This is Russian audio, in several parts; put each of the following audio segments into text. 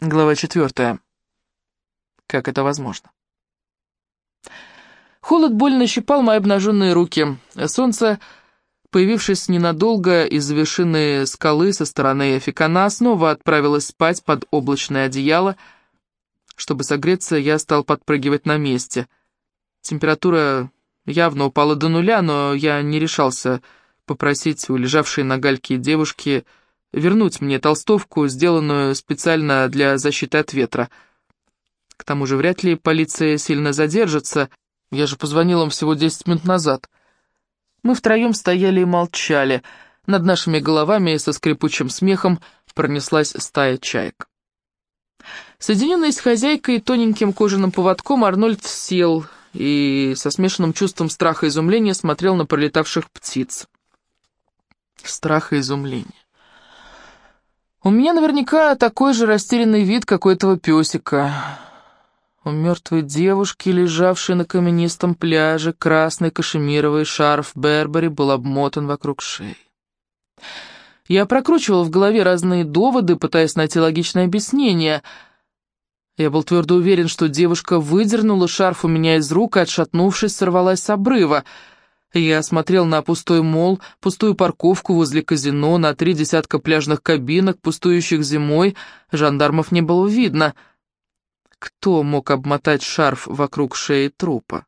Глава четвертая. Как это возможно? Холод больно щипал мои обнаженные руки. Солнце, появившись ненадолго из вершины скалы со стороны Эфикана, снова отправилось спать под облачное одеяло. Чтобы согреться, я стал подпрыгивать на месте. Температура явно упала до нуля, но я не решался попросить у лежавшей на гальке девушки вернуть мне толстовку, сделанную специально для защиты от ветра. К тому же вряд ли полиция сильно задержится, я же позвонил им всего десять минут назад. Мы втроем стояли и молчали. Над нашими головами со скрипучим смехом пронеслась стая чаек. Соединенный с хозяйкой тоненьким кожаным поводком, Арнольд сел и со смешанным чувством страха и изумления смотрел на пролетавших птиц. Страх и изумление. У меня наверняка такой же растерянный вид, как у этого песика. У мертвой девушки, лежавшей на каменистом пляже, красный кашемировый шарф Бербери был обмотан вокруг шеи. Я прокручивал в голове разные доводы, пытаясь найти логичное объяснение. Я был твердо уверен, что девушка выдернула шарф у меня из рук и, отшатнувшись, сорвалась с обрыва — я смотрел на пустой мол, пустую парковку возле казино, на три десятка пляжных кабинок, пустующих зимой. Жандармов не было видно. Кто мог обмотать шарф вокруг шеи трупа?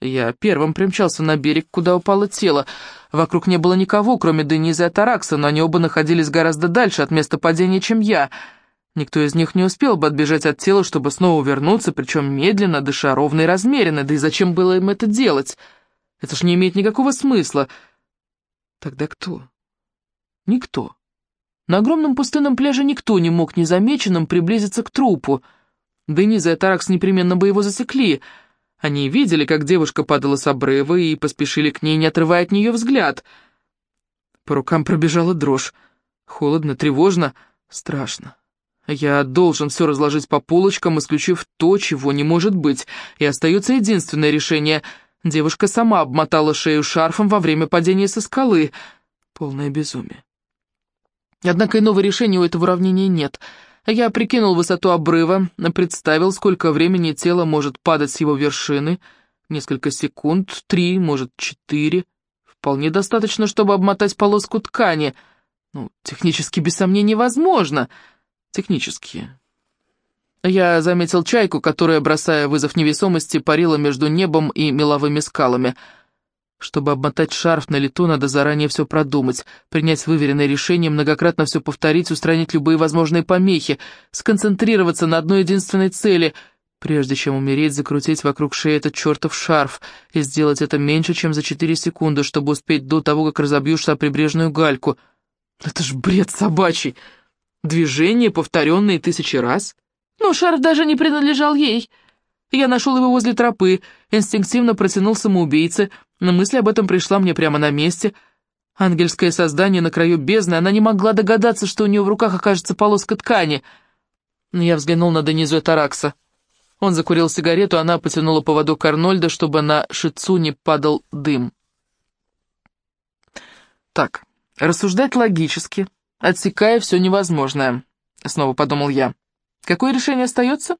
Я первым примчался на берег, куда упало тело. Вокруг не было никого, кроме Дениза и Атаракса, но они оба находились гораздо дальше от места падения, чем я. Никто из них не успел бы отбежать от тела, чтобы снова вернуться, причем медленно, дыша ровно и размеренно. Да и зачем было им это делать? Это ж не имеет никакого смысла. Тогда кто? Никто. На огромном пустынном пляже никто не мог незамеченным приблизиться к трупу. Дениза и Таракс непременно бы его засекли. Они видели, как девушка падала с обрыва, и поспешили к ней, не отрывая от нее взгляд. По рукам пробежала дрожь. Холодно, тревожно, страшно. Я должен все разложить по полочкам, исключив то, чего не может быть, и остается единственное решение — Девушка сама обмотала шею шарфом во время падения со скалы. Полное безумие. Однако иного решения у этого уравнения нет. Я прикинул высоту обрыва, представил, сколько времени тело может падать с его вершины. Несколько секунд, три, может, четыре. Вполне достаточно, чтобы обмотать полоску ткани. Ну, технически, без сомнений, возможно. Технически. Я заметил чайку, которая, бросая вызов невесомости, парила между небом и меловыми скалами. Чтобы обмотать шарф на лету, надо заранее все продумать, принять выверенное решение, многократно все повторить, устранить любые возможные помехи, сконцентрироваться на одной единственной цели, прежде чем умереть, закрутить вокруг шеи этот чертов шарф и сделать это меньше, чем за четыре секунды, чтобы успеть до того, как разобьешься о прибрежную гальку. Это ж бред собачий! Движения, повторенные тысячи раз — но шарф даже не принадлежал ей. Я нашел его возле тропы, инстинктивно протянул самоубийце, но мысль об этом пришла мне прямо на месте. Ангельское создание на краю бездны, она не могла догадаться, что у нее в руках окажется полоска ткани. Я взглянул на Денизу Таракса. Он закурил сигарету, она потянула поводок Арнольда, чтобы на шицу не падал дым. Так, рассуждать логически, отсекая все невозможное, снова подумал я. Какое решение остается?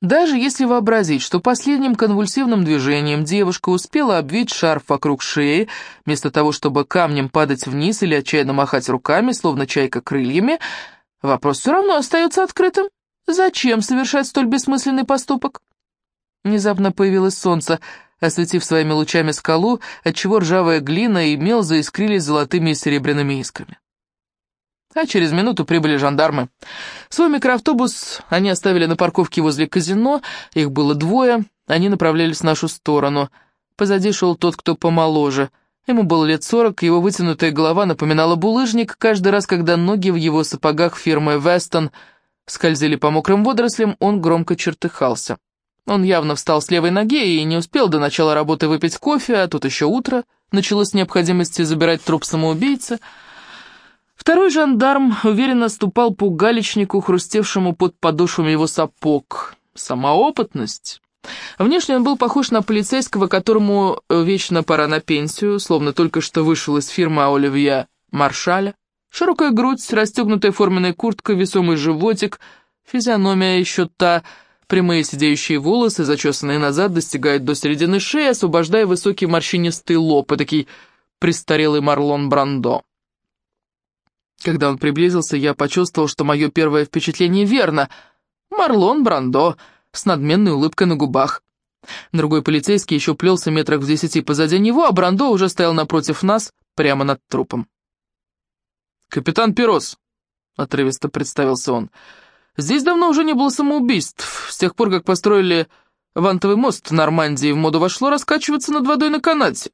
Даже если вообразить, что последним конвульсивным движением девушка успела обвить шарф вокруг шеи, вместо того, чтобы камнем падать вниз или отчаянно махать руками, словно чайка крыльями, вопрос все равно остается открытым. Зачем совершать столь бессмысленный поступок? Внезапно появилось солнце, осветив своими лучами скалу, отчего ржавая глина и мел заискрились золотыми и серебряными искрами. А через минуту прибыли жандармы. Свой микроавтобус они оставили на парковке возле казино, их было двое, они направлялись в нашу сторону. Позади шел тот, кто помоложе. Ему было лет сорок, его вытянутая голова напоминала булыжник, каждый раз, когда ноги в его сапогах фирмы «Вестон» скользили по мокрым водорослям, он громко чертыхался. Он явно встал с левой ноги и не успел до начала работы выпить кофе, а тут еще утро, началось с необходимости забирать труп самоубийцы — Второй жандарм уверенно ступал по галечнику, хрустевшему под подошвами его сапог. Сама опытность. Внешне он был похож на полицейского, которому вечно пора на пенсию, словно только что вышел из фирмы Оливье Маршаля. Широкая грудь, расстегнутая форменная куртка, весомый животик, физиономия еще та, прямые сидеющие волосы, зачесанные назад, достигают до середины шеи, освобождая высокий морщинистый лоб, и такой престарелый Марлон Брандо. Когда он приблизился, я почувствовал, что мое первое впечатление верно. Марлон Брандо с надменной улыбкой на губах. Другой полицейский еще плелся метрах в десяти позади него, а Брандо уже стоял напротив нас, прямо над трупом. «Капитан Перос», — отрывисто представился он, — «здесь давно уже не было самоубийств. С тех пор, как построили вантовый мост в Нормандии, в моду вошло раскачиваться над водой на канате.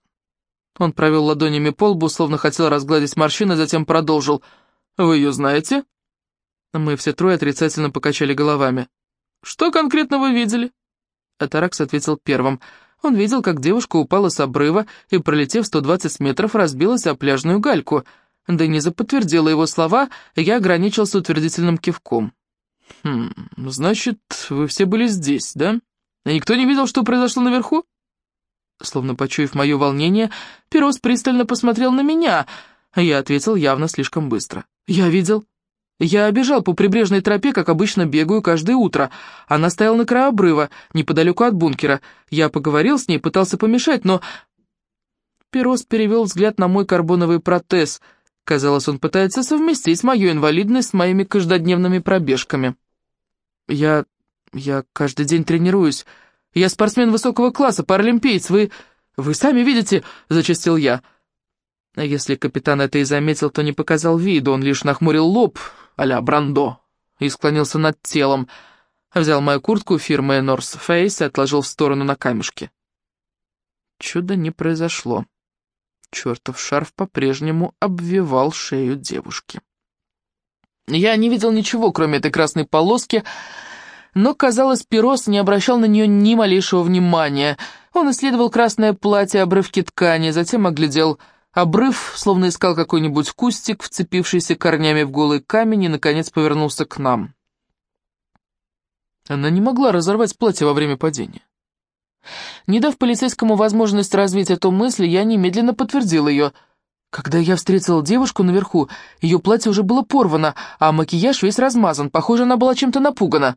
Он провел ладонями по лбу, словно хотел разгладить морщины, затем продолжил. «Вы ее знаете?» Мы все трое отрицательно покачали головами. «Что конкретно вы видели?» Атаракс ответил первым. Он видел, как девушка упала с обрыва и, пролетев 120 метров, разбилась о пляжную гальку. Дениза подтвердила его слова, я ограничился утвердительным кивком. «Хм, значит, вы все были здесь, да? И никто не видел, что произошло наверху?» Словно почуяв мое волнение, Перос пристально посмотрел на меня. Я ответил явно слишком быстро. «Я видел. Я бежал по прибрежной тропе, как обычно бегаю каждое утро. Она стояла на краю обрыва, неподалеку от бункера. Я поговорил с ней, пытался помешать, но...» Перос перевел взгляд на мой карбоновый протез. Казалось, он пытается совместить мою инвалидность с моими каждодневными пробежками. «Я... я каждый день тренируюсь». Я спортсмен высокого класса, паралимпиец, вы... вы сами видите», — зачастил я. А если капитан это и заметил, то не показал виду, он лишь нахмурил лоб а-ля Брандо и склонился над телом, взял мою куртку фирмы North Face и отложил в сторону на камешке. Чудо не произошло. Чертов шарф по-прежнему обвивал шею девушки. Я не видел ничего, кроме этой красной полоски, но, казалось, Перос не обращал на нее ни малейшего внимания. Он исследовал красное платье, обрывки ткани, затем оглядел обрыв, словно искал какой-нибудь кустик, вцепившийся корнями в голый камень, и, наконец, повернулся к нам. Она не могла разорвать платье во время падения. Не дав полицейскому возможность развить эту мысль, я немедленно подтвердил ее. Когда я встретил девушку наверху, ее платье уже было порвано, а макияж весь размазан, похоже, она была чем-то напугана.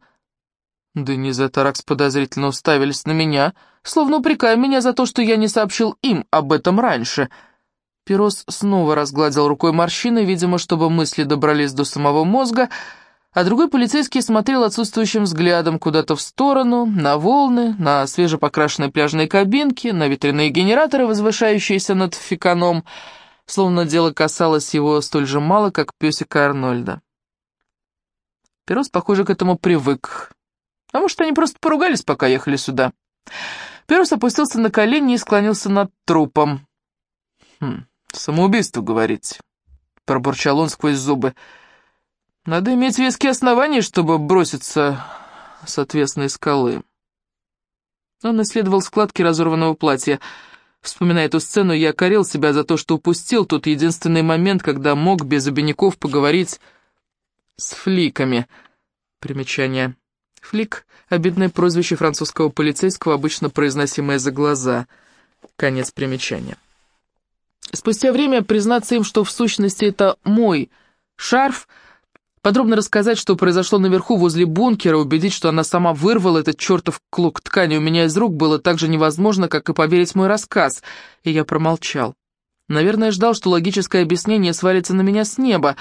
Дениза и Таракс подозрительно уставились на меня, словно упрекая меня за то, что я не сообщил им об этом раньше. Перос снова разгладил рукой морщины, видимо, чтобы мысли добрались до самого мозга, а другой полицейский смотрел отсутствующим взглядом куда-то в сторону, на волны, на свежепокрашенные пляжные кабинки, на ветряные генераторы, возвышающиеся над фиканом, словно дело касалось его столь же мало, как песика Арнольда. Перос, похоже, к этому привык, а может, они просто поругались, пока ехали сюда. Перус опустился на колени и склонился над трупом. «Хм, самоубийство, говорите?» — пробурчал он сквозь зубы. «Надо иметь веские основания, чтобы броситься с отвесной скалы». Он исследовал складки разорванного платья. Вспоминая эту сцену, я корил себя за то, что упустил тот единственный момент, когда мог без обиняков поговорить с фликами. Примечание. Флик — обидное прозвище французского полицейского, обычно произносимое за глаза. Конец примечания. Спустя время признаться им, что в сущности это мой шарф, подробно рассказать, что произошло наверху возле бункера, убедить, что она сама вырвала этот чертов клок ткани у меня из рук, было так же невозможно, как и поверить мой рассказ, и я промолчал. Наверное, ждал, что логическое объяснение свалится на меня с неба,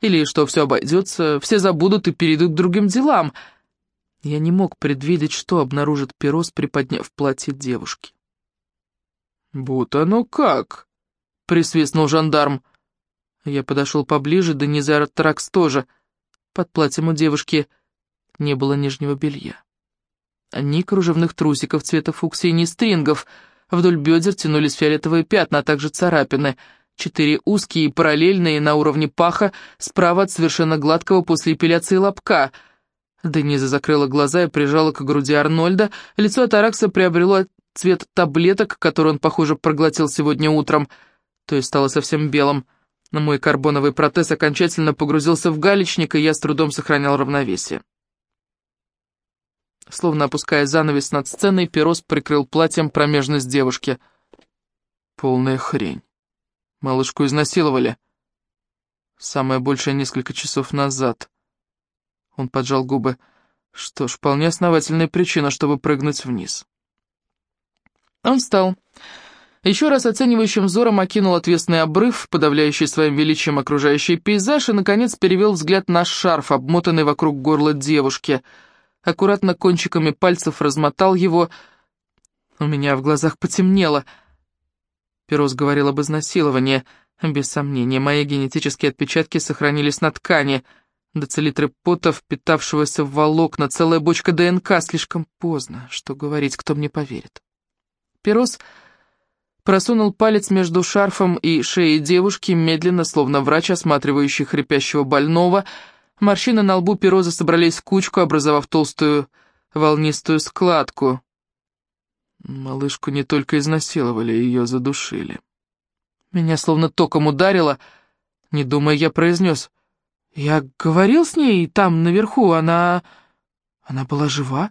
или что все обойдется, все забудут и перейдут к другим делам — я не мог предвидеть, что обнаружит Перос, приподняв платье девушки. «Вот оно как!» — присвистнул жандарм. Я подошел поближе, да Низар Тракс тоже. Под платьем у девушки не было нижнего белья. Ни кружевных трусиков цвета фуксии, ни стрингов. Вдоль бедер тянулись фиолетовые пятна, а также царапины. Четыре узкие и параллельные на уровне паха, справа от совершенно гладкого после эпиляции лобка — Дениза закрыла глаза и прижала к груди Арнольда. Лицо Атаракса приобрело цвет таблеток, который он, похоже, проглотил сегодня утром, то есть стало совсем белым. Но мой карбоновый протез окончательно погрузился в галечник, и я с трудом сохранял равновесие. Словно опуская занавес над сценой, Перос прикрыл платьем промежность девушки. Полная хрень. Малышку изнасиловали. Самое большее несколько часов назад. Он поджал губы. Что ж, вполне основательная причина, чтобы прыгнуть вниз. Он встал. Еще раз оценивающим взором окинул отвесный обрыв, подавляющий своим величием окружающий пейзаж, и, наконец, перевел взгляд на шарф, обмотанный вокруг горла девушки. Аккуратно кончиками пальцев размотал его. У меня в глазах потемнело. Перос говорил об изнасиловании. Без сомнения, мои генетические отпечатки сохранились на ткани. Децилитры пота, впитавшегося в волокна, целая бочка ДНК. Слишком поздно. Что говорить, кто мне поверит? Перос просунул палец между шарфом и шеей девушки, медленно, словно врач, осматривающий хрипящего больного. Морщины на лбу Пероза собрались в кучку, образовав толстую волнистую складку. Малышку не только изнасиловали, ее задушили. Меня словно током ударило. Не думая, я произнес. Я говорил с ней там, наверху, она... Она была жива?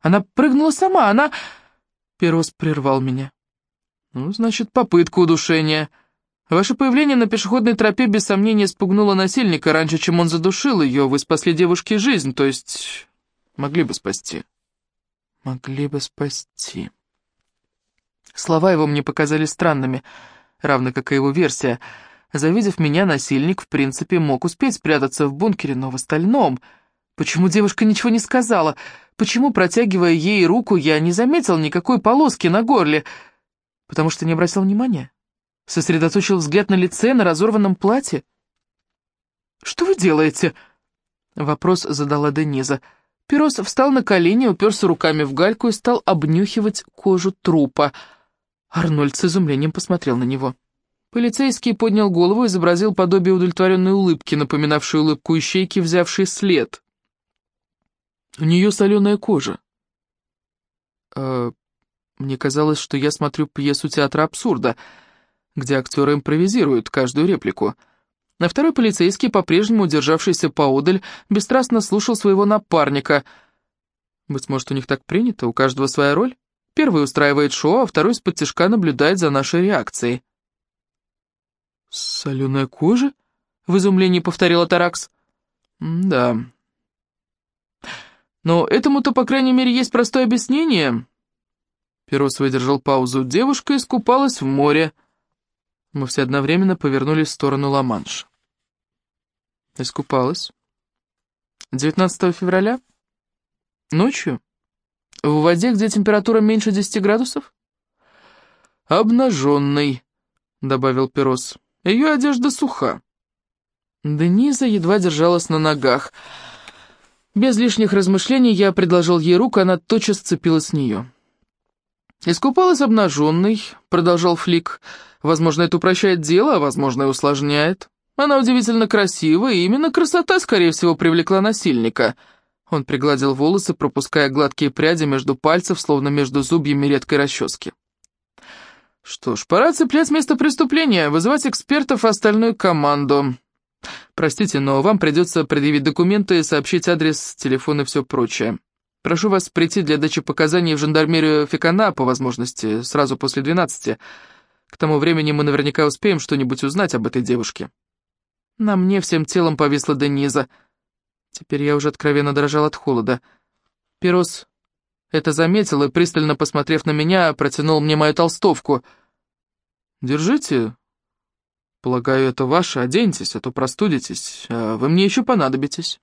Она прыгнула сама, она... Перос прервал меня. Ну, значит, попытка удушения. Ваше появление на пешеходной тропе без сомнения спугнуло насильника раньше, чем он задушил ее. Вы спасли девушке жизнь, то есть могли бы спасти. Могли бы спасти. Слова его мне показались странными, равно как и его версия. Завидев меня, насильник, в принципе, мог успеть спрятаться в бункере, но в остальном... Почему девушка ничего не сказала? Почему, протягивая ей руку, я не заметил никакой полоски на горле? Потому что не обратил внимания? Сосредоточил взгляд на лице, на разорванном платье? «Что вы делаете?» Вопрос задала Дениза. Пирос встал на колени, уперся руками в гальку и стал обнюхивать кожу трупа. Арнольд с изумлением посмотрел на него. Полицейский поднял голову и изобразил подобие удовлетворенной улыбки, напоминавшей улыбку ищейки, взявшей след. «У нее соленая кожа». «Э, мне казалось, что я смотрю пьесу театра абсурда, где актеры импровизируют каждую реплику. На второй полицейский, по-прежнему удержавшийся поодаль, бесстрастно слушал своего напарника. Быть может, у них так принято, у каждого своя роль? Первый устраивает шоу, а второй из-под тяжка наблюдает за нашей реакцией. «Соленая кожа?» — в изумлении повторила Таракс. «Да. Но этому-то, по крайней мере, есть простое объяснение. Перос выдержал паузу. Девушка искупалась в море. Мы все одновременно повернулись в сторону Ла-Манша. Искупалась. 19 февраля? Ночью? В воде, где температура меньше 10 градусов? «Обнаженный», — добавил Перос. «Ее одежда суха». Дениза едва держалась на ногах. Без лишних размышлений я предложил ей руку, она тотчас сцепилась с нее. «Искупалась обнаженной», — продолжал Флик. «Возможно, это упрощает дело, а возможно, и усложняет. Она удивительно красива, и именно красота, скорее всего, привлекла насильника». Он пригладил волосы, пропуская гладкие пряди между пальцев, словно между зубьями редкой расчески. «Что ж, пора цеплять место преступления, вызывать экспертов и остальную команду. Простите, но вам придется предъявить документы, сообщить адрес, телефон и все прочее». Прошу вас прийти для дачи показаний в жандармерию Фикана, по возможности, сразу после двенадцати. К тому времени мы наверняка успеем что-нибудь узнать об этой девушке». На мне всем телом повисла Дениза. Теперь я уже откровенно дрожал от холода. Перос это заметил и, пристально посмотрев на меня, протянул мне мою толстовку. «Держите. Полагаю, это ваше. Оденьтесь, а то простудитесь. А вы мне еще понадобитесь».